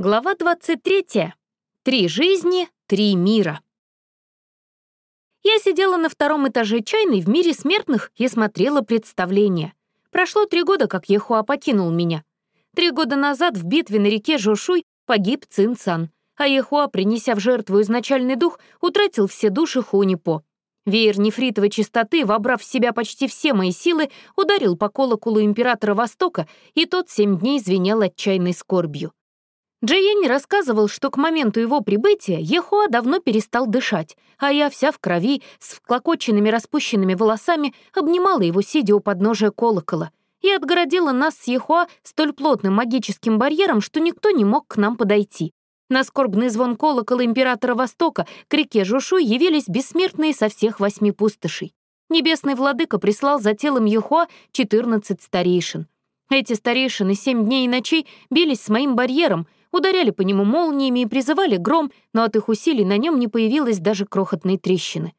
Глава 23. Три жизни, три мира. Я сидела на втором этаже чайной в мире смертных и смотрела представление. Прошло три года, как Ехуа покинул меня. Три года назад в битве на реке Жошуй погиб Цин Цан, а Ехуа, принеся в жертву изначальный дух, утратил все души Хунипо. Веер нефритовой чистоты, вобрав в себя почти все мои силы, ударил по колоколу императора Востока, и тот семь дней звенел отчаянной скорбью. Джейен рассказывал, что к моменту его прибытия Ехуа давно перестал дышать, а я вся в крови, с вклокоченными распущенными волосами, обнимала его, сидя у подножия колокола, и отгородила нас с Ехуа столь плотным магическим барьером, что никто не мог к нам подойти. На скорбный звон колокола императора Востока к реке Жушу явились бессмертные со всех восьми пустошей. Небесный владыка прислал за телом Ехуа 14 старейшин. Эти старейшины семь дней и ночей бились с моим барьером — ударяли по нему молниями и призывали гром, но от их усилий на нем не появилось даже крохотной трещины.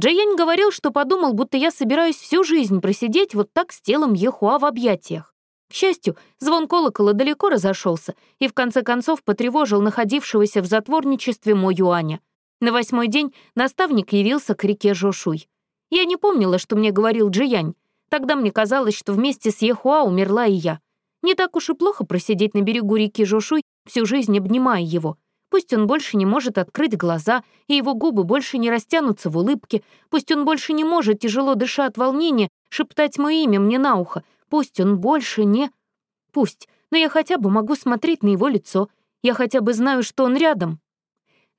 Джаянь говорил, что подумал, будто я собираюсь всю жизнь просидеть вот так с телом Ехуа в объятиях. К счастью, звон колокола далеко разошелся и в конце концов потревожил находившегося в затворничестве Мо Юаня. На восьмой день наставник явился к реке Жошуй. Я не помнила, что мне говорил Джиянь. Тогда мне казалось, что вместе с Ехуа умерла и я. Не так уж и плохо просидеть на берегу реки Жошуй, всю жизнь обнимая его. Пусть он больше не может открыть глаза, и его губы больше не растянутся в улыбке. Пусть он больше не может, тяжело дыша от волнения, шептать мое имя мне на ухо. Пусть он больше не... Пусть, но я хотя бы могу смотреть на его лицо. Я хотя бы знаю, что он рядом.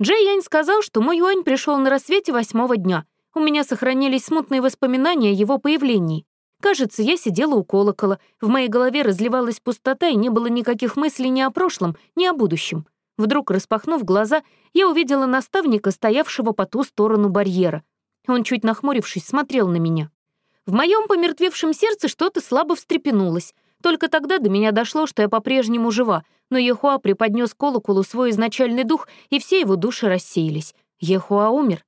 Джей Янь сказал, что мой Юань пришел на рассвете восьмого дня. У меня сохранились смутные воспоминания о его появлении. Кажется, я сидела у колокола, в моей голове разливалась пустота, и не было никаких мыслей ни о прошлом, ни о будущем. Вдруг, распахнув глаза, я увидела наставника, стоявшего по ту сторону барьера. Он, чуть нахмурившись, смотрел на меня. В моем помертвевшем сердце что-то слабо встрепенулось. Только тогда до меня дошло, что я по-прежнему жива, но Ехуа преподнес колоколу свой изначальный дух, и все его души рассеялись. Ехуа умер.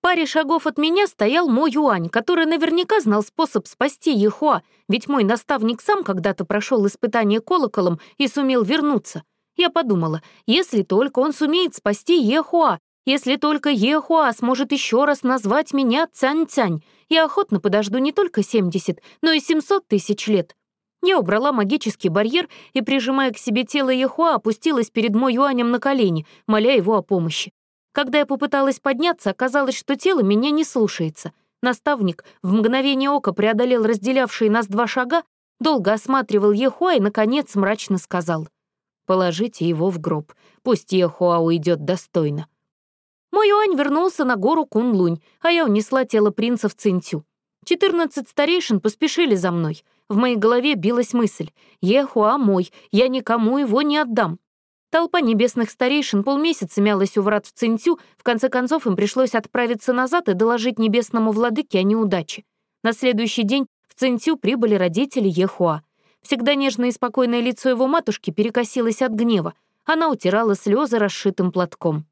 Паре шагов от меня стоял мой Юань, который наверняка знал способ спасти Ехуа, ведь мой наставник сам когда-то прошел испытание колоколом и сумел вернуться. Я подумала, если только он сумеет спасти Ехуа, если только Ехуа сможет еще раз назвать меня Цянь-Цянь, я охотно подожду не только 70, но и 700 тысяч лет. Я убрала магический барьер и, прижимая к себе тело Ехуа, опустилась перед мой Юанем на колени, моля его о помощи. Когда я попыталась подняться, оказалось, что тело меня не слушается. Наставник в мгновение ока преодолел разделявшие нас два шага, долго осматривал Ехуа и, наконец, мрачно сказал. «Положите его в гроб, пусть Ехуа уйдет достойно». Мой Юань вернулся на гору Кунлунь, а я унесла тело принца в Цинтю. Четырнадцать старейшин поспешили за мной. В моей голове билась мысль «Ехуа мой, я никому его не отдам». Толпа небесных старейшин полмесяца мялась у врат в Цинтю, в конце концов им пришлось отправиться назад и доложить небесному владыке о неудаче. На следующий день в Цинтю прибыли родители Ехуа. Всегда нежное и спокойное лицо его матушки перекосилось от гнева. Она утирала слезы расшитым платком.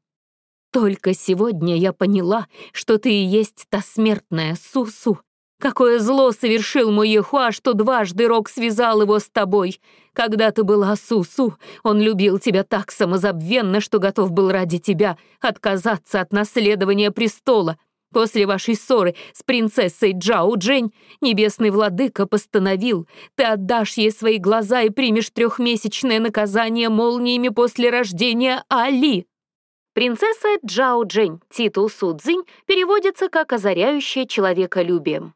«Только сегодня я поняла, что ты и есть та смертная Сусу. Какое зло совершил мой Ехуа, что дважды Рок связал его с тобой. Когда ты была Сусу, он любил тебя так самозабвенно, что готов был ради тебя отказаться от наследования престола. После вашей ссоры с принцессой Джао Джень небесный владыка постановил, ты отдашь ей свои глаза и примешь трехмесячное наказание молниями после рождения Али. Принцесса Джао Джень, титул Судзинь, переводится как «озаряющая человеколюбием».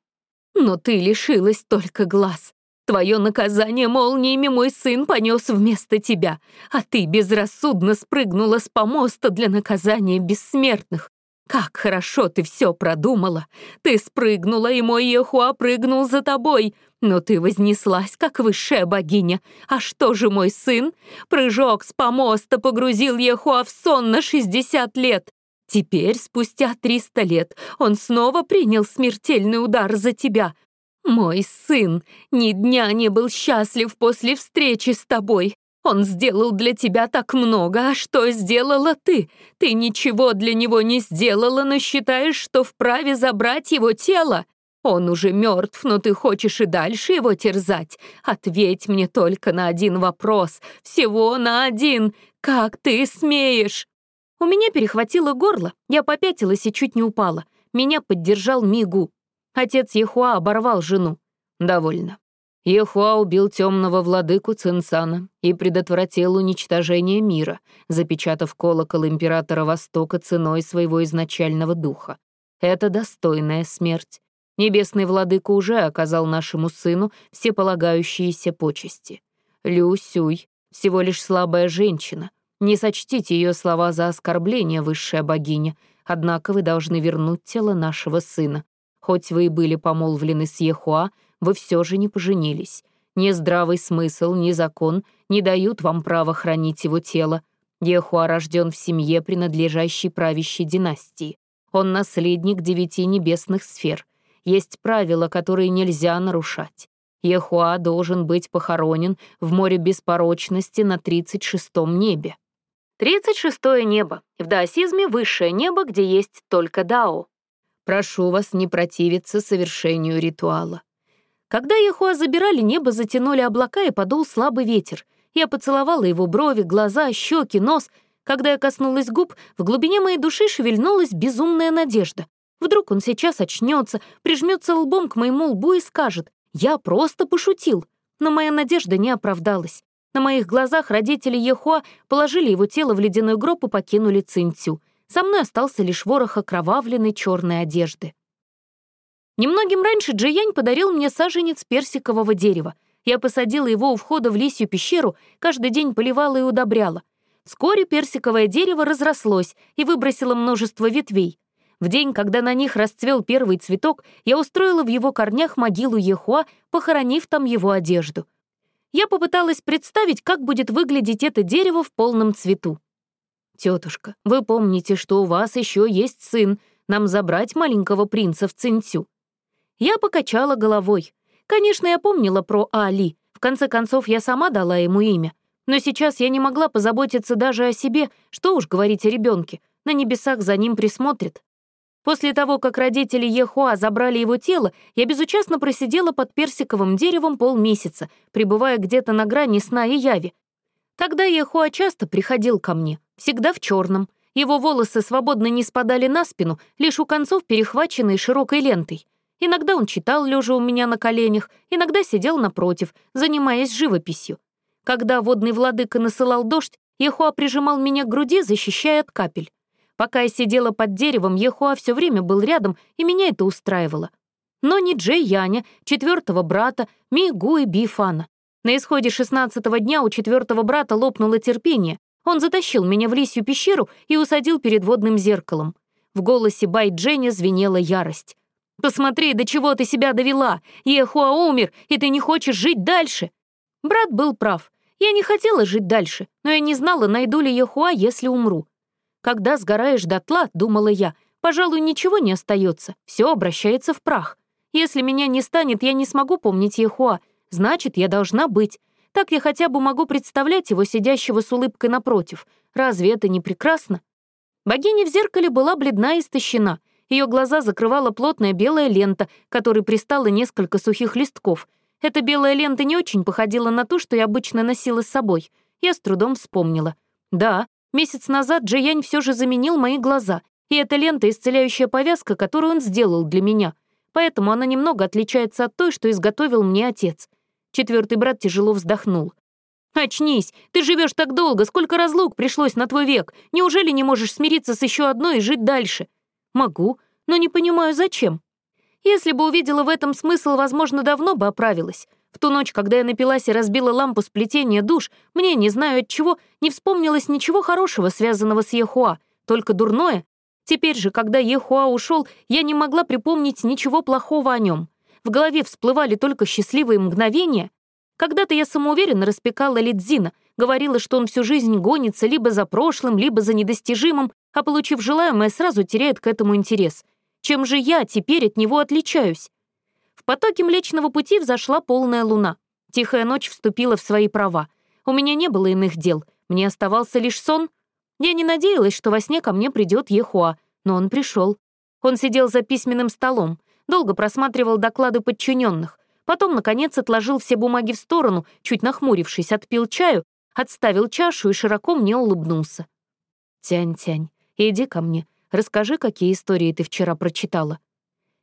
Но ты лишилась только глаз. Твое наказание молниями мой сын понес вместо тебя, а ты безрассудно спрыгнула с помоста для наказания бессмертных. Как хорошо ты все продумала. Ты спрыгнула, и мой Ехуа прыгнул за тобой. Но ты вознеслась, как высшая богиня. А что же мой сын? Прыжок с помоста погрузил Ехуа в сон на 60 лет. Теперь, спустя триста лет, он снова принял смертельный удар за тебя. Мой сын ни дня не был счастлив после встречи с тобой. Он сделал для тебя так много, а что сделала ты? Ты ничего для него не сделала, но считаешь, что вправе забрать его тело? Он уже мертв, но ты хочешь и дальше его терзать? Ответь мне только на один вопрос, всего на один. «Как ты смеешь?» У меня перехватило горло, я попятилась и чуть не упала. Меня поддержал Мигу. Отец Ехуа оборвал жену. Довольно. Ехуа убил темного владыку Цинсана и предотвратил уничтожение мира, запечатав колокол императора Востока ценой своего изначального духа. Это достойная смерть. Небесный владыка уже оказал нашему сыну все полагающиеся почести. Лю Сюй — всего лишь слабая женщина. Не сочтите ее слова за оскорбление, высшая богиня, однако вы должны вернуть тело нашего сына. Хоть вы и были помолвлены с Ехуа, вы все же не поженились. Ни здравый смысл, ни закон не дают вам права хранить его тело. Ехуа рожден в семье, принадлежащей правящей династии. Он наследник девяти небесных сфер. Есть правила, которые нельзя нарушать. Ехуа должен быть похоронен в море беспорочности на 36-м небе. 36-е небо. В даосизме высшее небо, где есть только дао. Прошу вас не противиться совершению ритуала. Когда Яхуа забирали, небо затянули облака и подул слабый ветер. Я поцеловала его брови, глаза, щеки, нос. Когда я коснулась губ, в глубине моей души шевельнулась безумная надежда. Вдруг он сейчас очнется, прижмется лбом к моему лбу и скажет «Я просто пошутил». Но моя надежда не оправдалась. На моих глазах родители Ехуа положили его тело в ледяной гроб и покинули Цинцю. Со мной остался лишь ворох окровавленной черной одежды. Немногим раньше Джиянь подарил мне саженец персикового дерева. Я посадила его у входа в лисью пещеру, каждый день поливала и удобряла. Вскоре персиковое дерево разрослось и выбросило множество ветвей. В день, когда на них расцвел первый цветок, я устроила в его корнях могилу Ехуа, похоронив там его одежду — я попыталась представить, как будет выглядеть это дерево в полном цвету. «Тетушка, вы помните, что у вас еще есть сын, нам забрать маленького принца в Цинцю?» Я покачала головой. Конечно, я помнила про Али, в конце концов, я сама дала ему имя. Но сейчас я не могла позаботиться даже о себе, что уж говорить о ребенке. На небесах за ним присмотрят. После того, как родители Ехуа забрали его тело, я безучастно просидела под персиковым деревом полмесяца, пребывая где-то на грани сна и яви. Тогда Ехуа часто приходил ко мне, всегда в черном. Его волосы свободно не спадали на спину, лишь у концов перехваченные широкой лентой. Иногда он читал, лежа у меня на коленях, иногда сидел напротив, занимаясь живописью. Когда водный владыка насылал дождь, Ехуа прижимал меня к груди, защищая от капель. Пока я сидела под деревом, Ехуа все время был рядом, и меня это устраивало. Но не Джей Яня, четвертого брата, Мигу и Бифана. На исходе шестнадцатого дня у четвертого брата лопнуло терпение. Он затащил меня в лисью пещеру и усадил перед водным зеркалом. В голосе Бай Дженни звенела ярость. «Посмотри, до чего ты себя довела! Ехуа умер, и ты не хочешь жить дальше!» Брат был прав. Я не хотела жить дальше, но я не знала, найду ли Ехуа, если умру. Когда сгораешь дотла, думала я, пожалуй, ничего не остается, все обращается в прах. Если меня не станет, я не смогу помнить Ехуа, значит, я должна быть. Так я хотя бы могу представлять его сидящего с улыбкой напротив. Разве это не прекрасно? Богиня в зеркале была бледна и истощена. Ее глаза закрывала плотная белая лента, которой пристало несколько сухих листков. Эта белая лента не очень походила на ту, что я обычно носила с собой. Я с трудом вспомнила. Да, Месяц назад Джиянь все же заменил мои глаза, и эта лента — исцеляющая повязка, которую он сделал для меня. Поэтому она немного отличается от той, что изготовил мне отец. Четвертый брат тяжело вздохнул. «Очнись! Ты живешь так долго, сколько разлук пришлось на твой век! Неужели не можешь смириться с еще одной и жить дальше?» «Могу, но не понимаю, зачем?» Если бы увидела в этом смысл, возможно, давно бы оправилась. В ту ночь, когда я напилась и разбила лампу сплетения душ, мне, не знаю от чего, не вспомнилось ничего хорошего, связанного с Ехуа, только дурное. Теперь же, когда Ехуа ушел, я не могла припомнить ничего плохого о нем. В голове всплывали только счастливые мгновения. Когда-то я самоуверенно распекала Лидзина, говорила, что он всю жизнь гонится либо за прошлым, либо за недостижимым, а получив желаемое, сразу теряет к этому интерес. Чем же я теперь от него отличаюсь? В потоке Млечного Пути взошла полная луна. Тихая ночь вступила в свои права. У меня не было иных дел, мне оставался лишь сон. Я не надеялась, что во сне ко мне придет Ехуа, но он пришел. Он сидел за письменным столом, долго просматривал доклады подчиненных, потом, наконец, отложил все бумаги в сторону, чуть нахмурившись, отпил чаю отставил чашу и широко мне улыбнулся. «Тянь-тянь, иди ко мне, расскажи, какие истории ты вчера прочитала».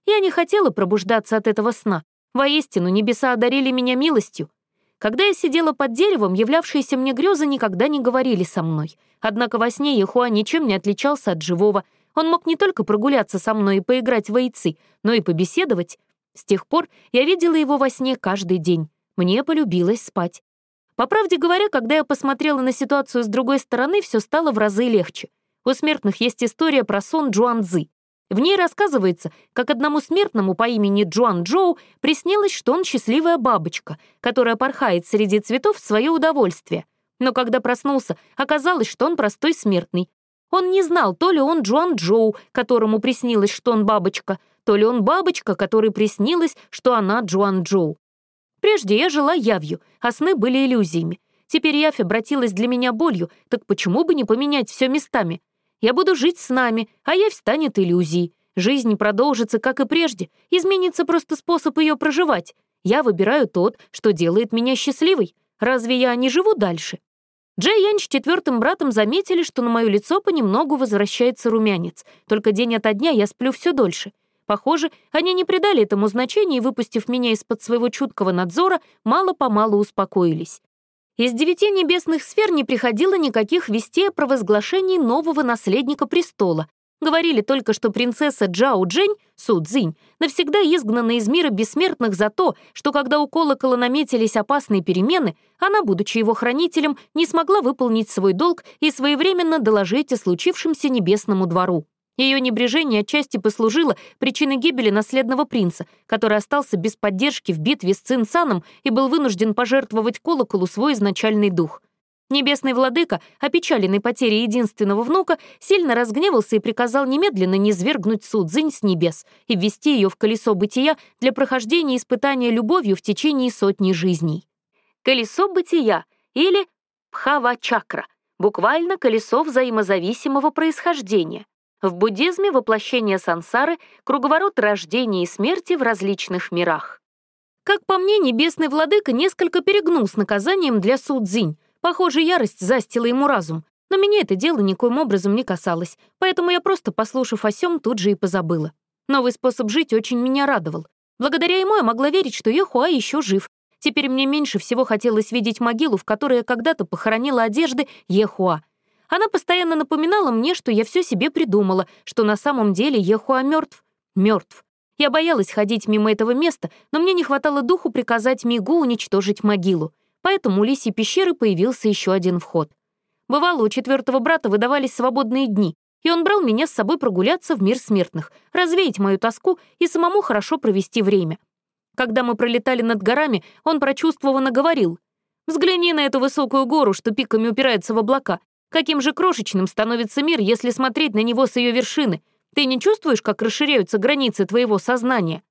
Я не хотела пробуждаться от этого сна. Воистину, небеса одарили меня милостью. Когда я сидела под деревом, являвшиеся мне грезы никогда не говорили со мной. Однако во сне Ехуа ничем не отличался от живого. Он мог не только прогуляться со мной и поиграть в яйцы, но и побеседовать. С тех пор я видела его во сне каждый день. Мне полюбилось спать. По правде говоря, когда я посмотрела на ситуацию с другой стороны, все стало в разы легче. У смертных есть история про сон Джуанзы. В ней рассказывается, как одному смертному по имени Джуан Джоу приснилось, что он счастливая бабочка, которая порхает среди цветов в свое удовольствие. Но когда проснулся, оказалось, что он простой смертный. Он не знал, то ли он Джуан Джоу, которому приснилось, что он бабочка, то ли он бабочка, которой приснилось, что она Джуан Джоу. Прежде я жила явью, а сны были иллюзиями. Теперь явь обратилась для меня болью, так почему бы не поменять все местами? Я буду жить с нами, а явь станет иллюзией. Жизнь продолжится, как и прежде, изменится просто способ ее проживать. Я выбираю тот, что делает меня счастливой. Разве я не живу дальше? Джей Янь с четвертым братом заметили, что на мое лицо понемногу возвращается румянец. Только день ото дня я сплю все дольше. Похоже, они не придали этому значения и, выпустив меня из-под своего чуткого надзора, мало-помалу успокоились. Из девяти небесных сфер не приходило никаких вестей о провозглашении нового наследника престола. Говорили только, что принцесса Джао Джень, Су Цзинь, навсегда изгнана из мира бессмертных за то, что когда у колокола наметились опасные перемены, она, будучи его хранителем, не смогла выполнить свой долг и своевременно доложить о случившемся небесному двору. Ее небрежение отчасти послужило причиной гибели наследного принца, который остался без поддержки в битве с Цинсаном и был вынужден пожертвовать колоколу свой изначальный дух. Небесный владыка, опечаленный потерей единственного внука, сильно разгневался и приказал немедленно низвергнуть Судзинь с небес и ввести ее в колесо бытия для прохождения испытания любовью в течение сотни жизней. Колесо бытия или Пхава-чакра, буквально колесо взаимозависимого происхождения. В буддизме воплощение сансары — круговорот рождения и смерти в различных мирах. Как по мне, небесный владыка несколько перегнул с наказанием для Судзинь. Похоже, ярость застила ему разум. Но меня это дело никоим образом не касалось, поэтому я просто, послушав о сём, тут же и позабыла. Новый способ жить очень меня радовал. Благодаря ему я могла верить, что Ехуа еще жив. Теперь мне меньше всего хотелось видеть могилу, в которой я когда-то похоронила одежды Ехуа. Она постоянно напоминала мне, что я все себе придумала, что на самом деле Ехуа мертв. Мертв. Я боялась ходить мимо этого места, но мне не хватало духу приказать Мигу уничтожить могилу. Поэтому у Лисьей пещеры появился еще один вход. Бывало, у четвертого брата выдавались свободные дни, и он брал меня с собой прогуляться в мир смертных, развеять мою тоску и самому хорошо провести время. Когда мы пролетали над горами, он прочувствованно говорил, «Взгляни на эту высокую гору, что пиками упирается в облака. Каким же крошечным становится мир, если смотреть на него с ее вершины? Ты не чувствуешь, как расширяются границы твоего сознания?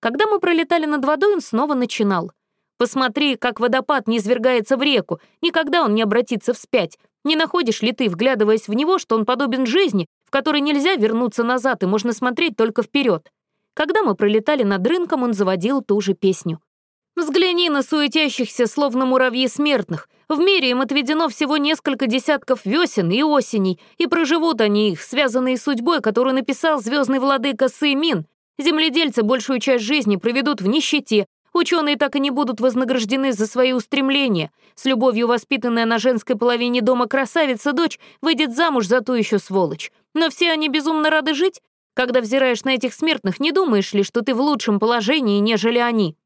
Когда мы пролетали над водой, он снова начинал. Посмотри, как водопад не извергается в реку, никогда он не обратится вспять. Не находишь ли ты, вглядываясь в него, что он подобен жизни, в которой нельзя вернуться назад и можно смотреть только вперед? Когда мы пролетали над рынком, он заводил ту же песню. Взгляни на суетящихся, словно муравьи смертных. В мире им отведено всего несколько десятков весен и осеней, и проживут они их, связанные судьбой, которую написал звездный владыка Сымин. Земледельцы большую часть жизни проведут в нищете, ученые так и не будут вознаграждены за свои устремления. С любовью воспитанная на женской половине дома красавица-дочь выйдет замуж за ту еще сволочь. Но все они безумно рады жить. Когда взираешь на этих смертных, не думаешь ли, что ты в лучшем положении, нежели они?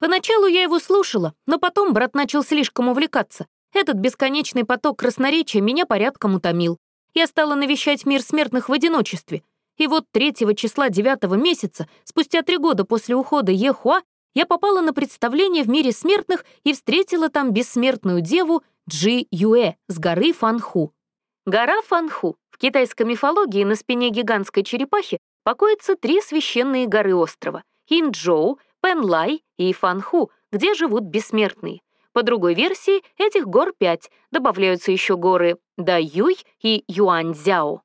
Поначалу я его слушала, но потом брат начал слишком увлекаться. Этот бесконечный поток красноречия меня порядком утомил. Я стала навещать мир смертных в одиночестве. И вот 3 числа 9 месяца, спустя три года после ухода Ехуа, я попала на представление в мире смертных и встретила там бессмертную деву Джи Юэ с горы Фанху. Гора Фанху. В китайской мифологии на спине гигантской черепахи покоятся три священные горы острова — Инчжоу, Пенлай и Фанху, где живут бессмертные. По другой версии, этих гор пять, добавляются еще горы Даюй и Юаньцзяо.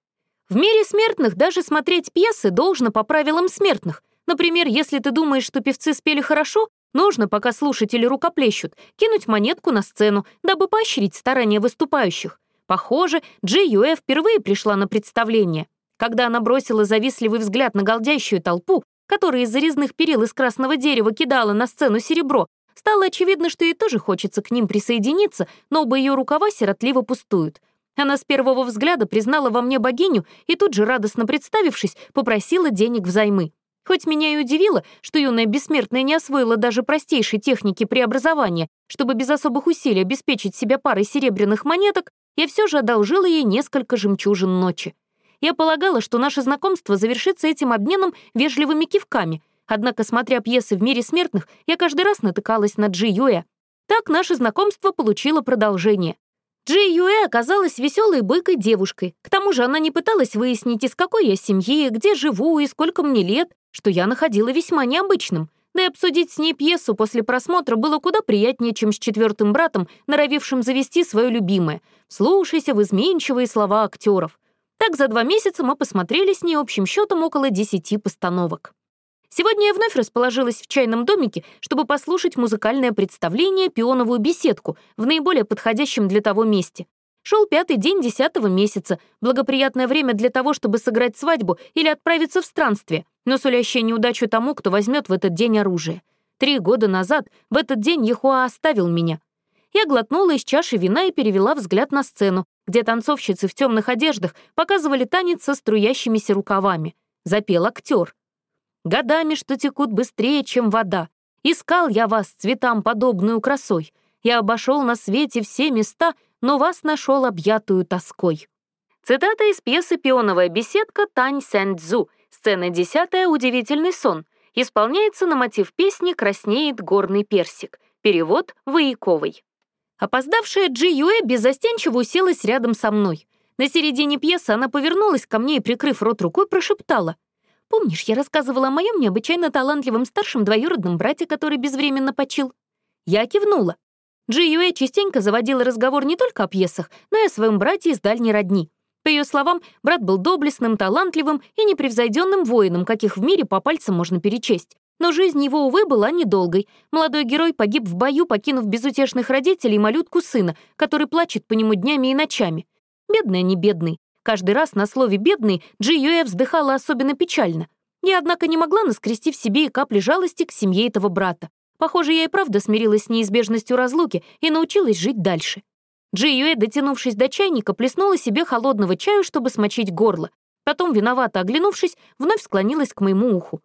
В мире смертных даже смотреть пьесы должно по правилам смертных. Например, если ты думаешь, что певцы спели хорошо, Нужно, пока слушатели рукоплещут, кинуть монетку на сцену, дабы поощрить старания выступающих. Похоже, Джи Юэ впервые пришла на представление. Когда она бросила завистливый взгляд на голдящую толпу, которая из-за резных перил из красного дерева кидала на сцену серебро, стало очевидно, что ей тоже хочется к ним присоединиться, но оба ее рукава сиротливо пустуют. Она с первого взгляда признала во мне богиню и тут же, радостно представившись, попросила денег взаймы. Хоть меня и удивило, что юная бессмертная не освоила даже простейшей техники преобразования, чтобы без особых усилий обеспечить себя парой серебряных монеток, я все же одолжила ей несколько жемчужин ночи. Я полагала, что наше знакомство завершится этим обменом вежливыми кивками, однако, смотря пьесы в мире смертных, я каждый раз натыкалась на Джи Юэ. Так наше знакомство получило продолжение. Джи Юэ оказалась веселой бойкой девушкой. К тому же она не пыталась выяснить, из какой я семьи, где живу и сколько мне лет, что я находила весьма необычным. Да и обсудить с ней пьесу после просмотра было куда приятнее, чем с четвертым братом, норовившим завести свое любимое. Слушайся в изменчивые слова актеров. Так за два месяца мы посмотрели с ней общим счетом около десяти постановок. Сегодня я вновь расположилась в чайном домике, чтобы послушать музыкальное представление «Пионовую беседку» в наиболее подходящем для того месте. Шел пятый день десятого месяца, благоприятное время для того, чтобы сыграть свадьбу или отправиться в странствие, но сулящее неудачу тому, кто возьмет в этот день оружие. Три года назад в этот день Ехуа оставил меня. Я глотнула из чаши вина и перевела взгляд на сцену, где танцовщицы в темных одеждах показывали танец со струящимися рукавами. Запел актер. «Годами, что текут быстрее, чем вода. Искал я вас цветам подобную красой. Я обошел на свете все места, но вас нашел объятую тоской». Цитата из пьесы «Пионовая беседка» Тань Сэнь-Цзу, сцена десятая «Удивительный сон». Исполняется на мотив песни «Краснеет горный персик». Перевод Вояковой. Опоздавшая Джи Юэ беззастенчиво уселась рядом со мной. На середине пьесы она повернулась ко мне и, прикрыв рот рукой, прошептала. «Помнишь, я рассказывала о моем необычайно талантливом старшем двоюродном брате, который безвременно почил?» Я кивнула. Джи Юэ частенько заводила разговор не только о пьесах, но и о своем брате из дальней родни. По ее словам, брат был доблестным, талантливым и непревзойденным воином, каких в мире по пальцам можно перечесть. Но жизнь его, увы, была недолгой. Молодой герой погиб в бою, покинув безутешных родителей и малютку сына, который плачет по нему днями и ночами. Бедный, а не бедный. Каждый раз на слове «бедный» Джи Юэ вздыхала особенно печально. Я, однако, не могла наскрести в себе и капли жалости к семье этого брата. Похоже, я и правда смирилась с неизбежностью разлуки и научилась жить дальше. Джи Юэ, дотянувшись до чайника, плеснула себе холодного чаю, чтобы смочить горло. Потом, виновато оглянувшись, вновь склонилась к моему уху.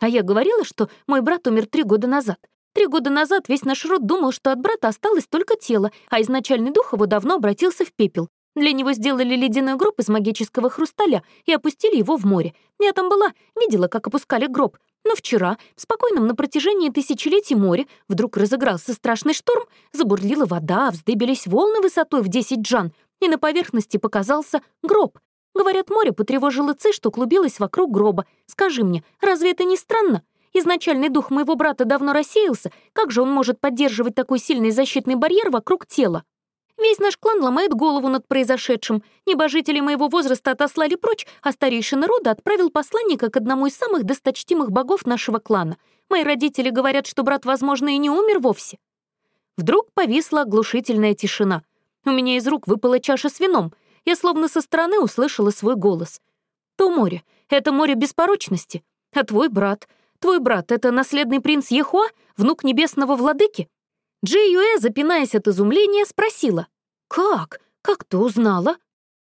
А я говорила, что мой брат умер три года назад. Три года назад весь наш род думал, что от брата осталось только тело, а изначальный дух его давно обратился в пепел. Для него сделали ледяной гроб из магического хрусталя и опустили его в море. Я там была, видела, как опускали гроб. Но вчера, в спокойном на протяжении тысячелетий море, вдруг разыгрался страшный шторм, забурлила вода, вздыбились волны высотой в 10 джан, и на поверхности показался гроб. Говорят, море потревожило ци, что клубилось вокруг гроба. Скажи мне, разве это не странно? Изначальный дух моего брата давно рассеялся, как же он может поддерживать такой сильный защитный барьер вокруг тела? Весь наш клан ломает голову над произошедшим. Небожители моего возраста отослали прочь, а старейшина рода отправил посланника к одному из самых досточтимых богов нашего клана. Мои родители говорят, что брат, возможно, и не умер вовсе. Вдруг повисла оглушительная тишина. У меня из рук выпала чаша с вином. Я словно со стороны услышала свой голос. «То море. Это море беспорочности. А твой брат? Твой брат — это наследный принц Ехуа, внук небесного владыки?» Джей Юэ, запинаясь от изумления, спросила. «Как? Как ты узнала?»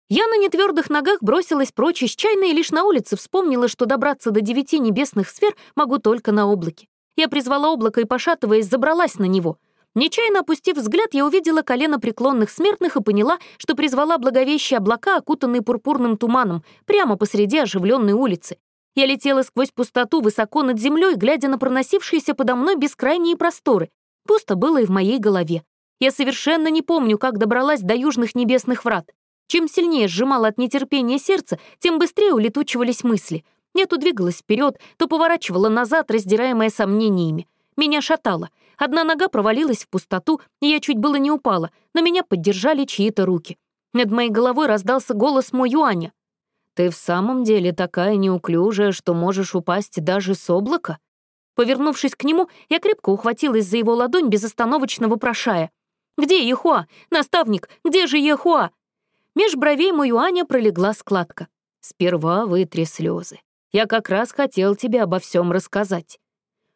Я на нетвердых ногах бросилась прочь из чайной и лишь на улице вспомнила, что добраться до девяти небесных сфер могу только на облаке. Я призвала облако и, пошатываясь, забралась на него. Нечаянно опустив взгляд, я увидела колено преклонных смертных и поняла, что призвала благовещие облака, окутанные пурпурным туманом, прямо посреди оживленной улицы. Я летела сквозь пустоту высоко над землей, глядя на проносившиеся подо мной бескрайние просторы. Пусто было и в моей голове. Я совершенно не помню, как добралась до южных небесных врат. Чем сильнее сжимала от нетерпения сердце, тем быстрее улетучивались мысли. Я то двигалась вперед, то поворачивала назад, раздираемая сомнениями. Меня шатало. Одна нога провалилась в пустоту, и я чуть было не упала, но меня поддержали чьи-то руки. Над моей головой раздался голос мой Юаня. «Ты в самом деле такая неуклюжая, что можешь упасть даже с облака?» Повернувшись к нему, я крепко ухватилась за его ладонь, безостановочно вопрошая. «Где Ехуа? Наставник, где же Ехуа?» Меж бровей мою Аня пролегла складка. «Сперва вытри слезы. Я как раз хотел тебе обо всем рассказать».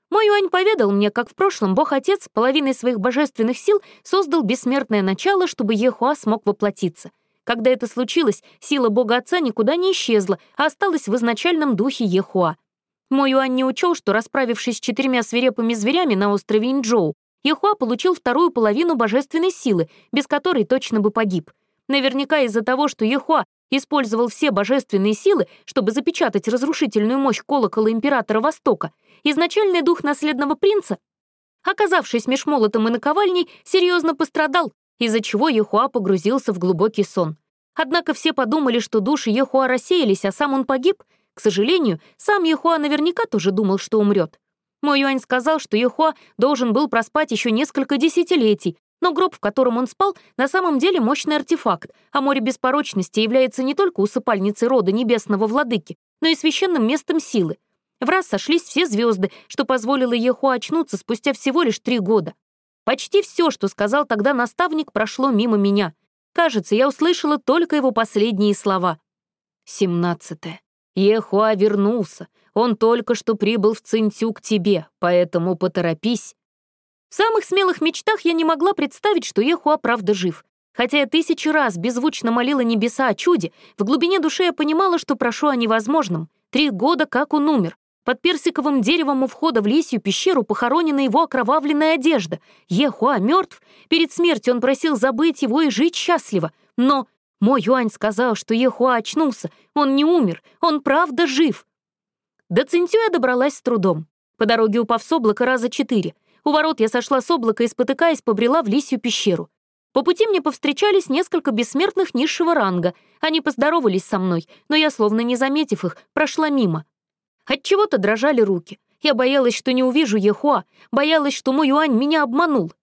Мой Юань поведал мне, как в прошлом Бог-Отец половиной своих божественных сил создал бессмертное начало, чтобы Ехуа смог воплотиться. Когда это случилось, сила Бога-Отца никуда не исчезла, а осталась в изначальном духе Ехуа. Мой Юань не учел, что, расправившись с четырьмя свирепыми зверями на острове Инджоу, Ехуа получил вторую половину божественной силы, без которой точно бы погиб. Наверняка из-за того, что Ехуа использовал все божественные силы, чтобы запечатать разрушительную мощь колокола Императора Востока, изначальный дух наследного принца, оказавшись меж молотом и наковальней, серьезно пострадал, из-за чего Ехуа погрузился в глубокий сон. Однако все подумали, что души Ехуа рассеялись, а сам он погиб. К сожалению, сам Ехуа наверняка тоже думал, что умрет. Мой Юань сказал, что Ехуа должен был проспать еще несколько десятилетий, но гроб, в котором он спал, на самом деле мощный артефакт, а море беспорочности является не только усыпальницей рода небесного владыки, но и священным местом силы. В раз сошлись все звезды, что позволило Еху очнуться спустя всего лишь три года. Почти все, что сказал тогда наставник, прошло мимо меня. Кажется, я услышала только его последние слова. Семнадцатое. Ехуа вернулся. Он только что прибыл в Цинтю к тебе, поэтому поторопись. В самых смелых мечтах я не могла представить, что Ехуа правда жив. Хотя я тысячи раз беззвучно молила небеса о чуде, в глубине души я понимала, что прошу о невозможном. Три года, как он умер. Под персиковым деревом у входа в лисью пещеру похоронена его окровавленная одежда. Ехуа мертв. Перед смертью он просил забыть его и жить счастливо. Но мой Юань сказал, что Ехуа очнулся. Он не умер. Он правда жив. До Цинтю я добралась с трудом. По дороге упав с облака раза четыре — у ворот я сошла с облака и, спотыкаясь, побрела в лисью пещеру. По пути мне повстречались несколько бессмертных низшего ранга. Они поздоровались со мной, но я, словно не заметив их, прошла мимо. Отчего-то дрожали руки. Я боялась, что не увижу Ехуа, боялась, что мой Юань меня обманул.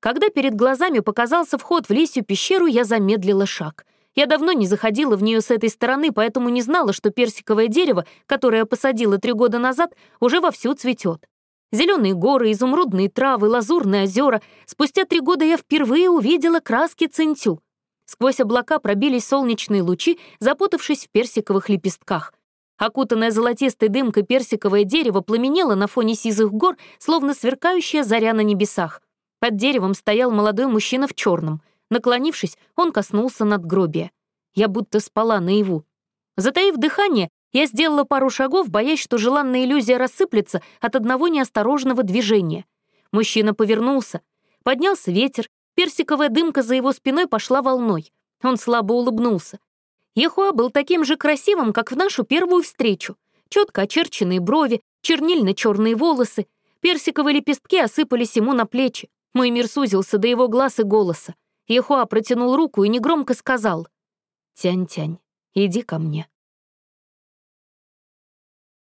Когда перед глазами показался вход в лисью пещеру, я замедлила шаг. Я давно не заходила в нее с этой стороны, поэтому не знала, что персиковое дерево, которое я посадила три года назад, уже вовсю цветет. Зеленые горы, изумрудные травы, лазурные озера. Спустя три года я впервые увидела краски цинтю. Сквозь облака пробились солнечные лучи, запутавшись в персиковых лепестках. Окутанное золотистой дымкой персиковое дерево пламенело на фоне сизых гор, словно сверкающая заря на небесах. Под деревом стоял молодой мужчина в черном. Наклонившись, он коснулся надгробия. Я будто спала наяву. Затаив дыхание, я сделала пару шагов, боясь, что желанная иллюзия рассыплется от одного неосторожного движения. Мужчина повернулся. Поднялся ветер, персиковая дымка за его спиной пошла волной. Он слабо улыбнулся. Ехуа был таким же красивым, как в нашу первую встречу. Четко очерченные брови, чернильно-черные волосы, персиковые лепестки осыпались ему на плечи. Мой мир сузился до его глаз и голоса. Ехуа протянул руку и негромко сказал «Тянь-тянь, иди ко мне».